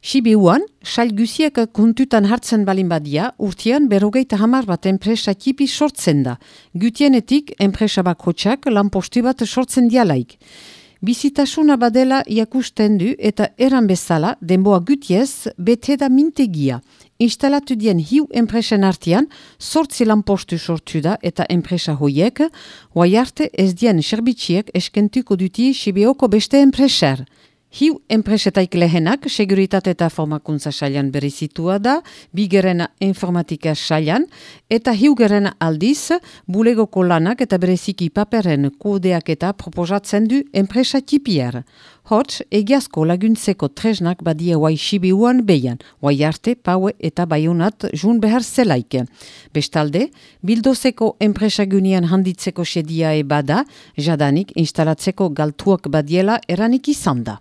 Sibiuan, sail guziak kontutan hartzen balin badia, urtean berrogeita hamar bat enpresa tipi sortzen da. Gutienetik, enpresa bakotxak lan posti bat sortzen dialaik. Bizitasuna badela iakusten du eta eran bezala denboa gutiez bete da mintegia. Instalatu dien hiu enpresen artian, sortzi lan postu sortu da eta enpresa hoiek, hoai arte ez dien serbitxiek eskentuko duti Sibioko beste enpreser. Hiu enpresetaik lehenak, seguritate eta formakuntza sailan berizitua da, bigerena informatika sailan, eta hiugerena aldiz, bulegoko lanak eta bereziki paperen kodeak eta proposatzen du enpresa tipier. Hots, egiazko laguntzeko tresnak badia guai sibiuan behian, guai arte, paue eta baiunat jun behar zelaike. Bestalde, bildozeko enpresagunian handitzeko sedia e bada, jadanik instalatzeko galtuak badiela eranik izan da.